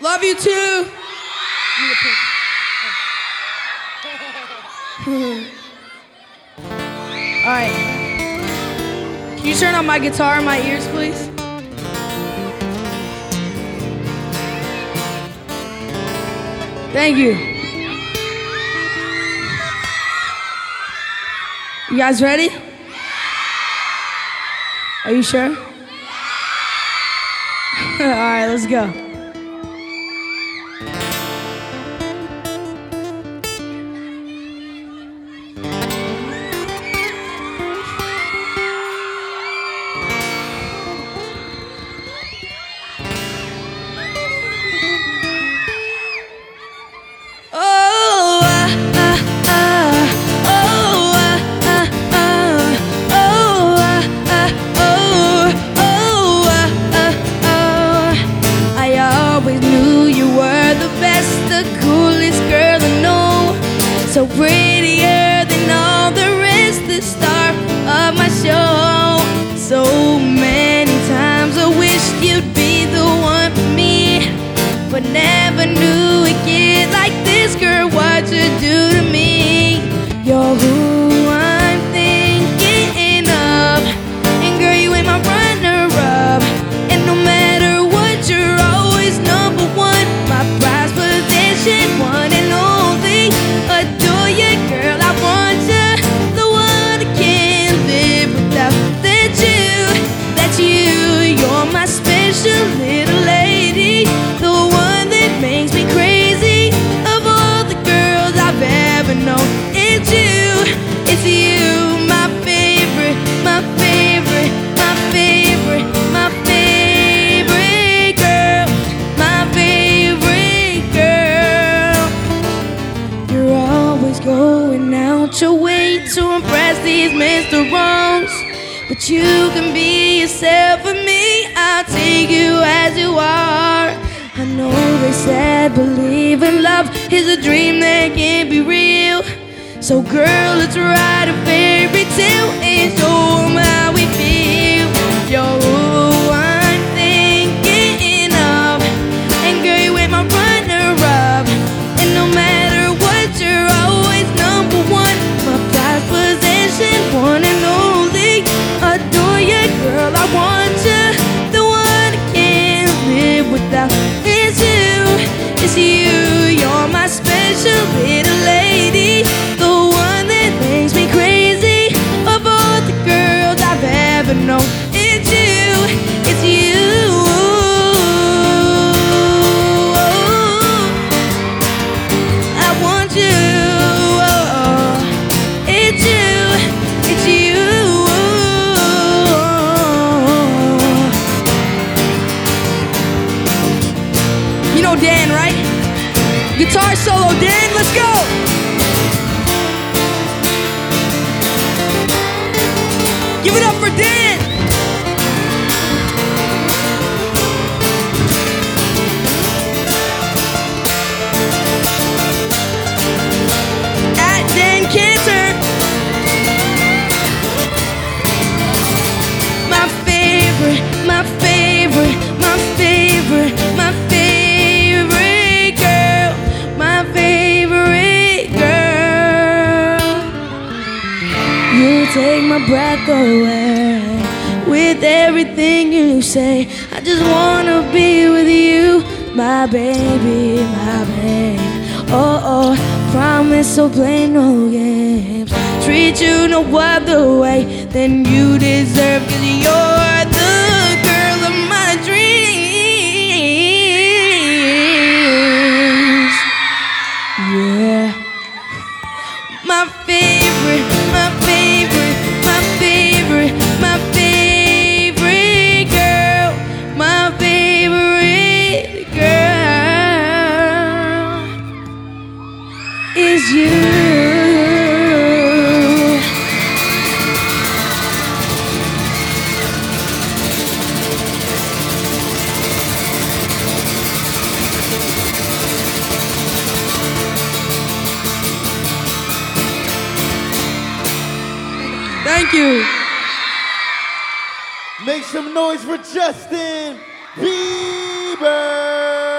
Love you too. All right. Can you turn on my guitar in my ears, please? Thank you. You guys ready? Are you sure? All right, let's go. So prettier these Mr. Wrongs. But you can be yourself with me. I'll take you as you are. I know they said believe in love is a dream that can't be real. So, girl, let's write a fairy tale and show 'em how we feel. Guitar solo, Dan. Let's go. Give it up for Dan. My breath away with everything you say. I just wanna be with you, my baby, my babe. Oh oh, promise so play no games. Treat you no other way than you deserve, cause you're the girl of my dreams. Thank you. Make some noise for Justin Bieber.